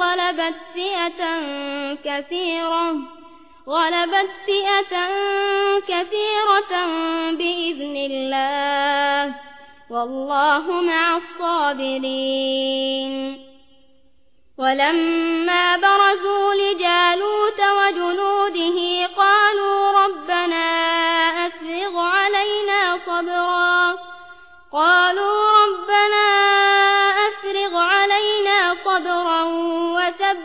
غلبت فئة كثيرة غلبت فئة كثيرة بإذن الله. والله مع الصابرين. ولما برزوا لجالوت وجنوده قالوا ربنا أفرغ علينا صبرا. قالوا ربنا أفرغ علينا صبرا.